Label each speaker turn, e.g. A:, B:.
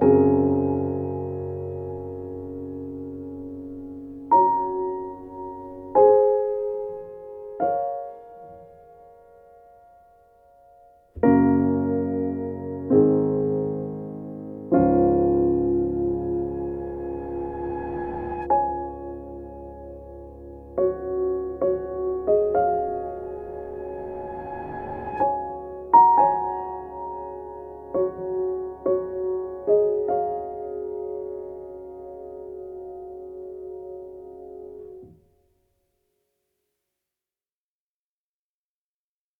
A: Bye.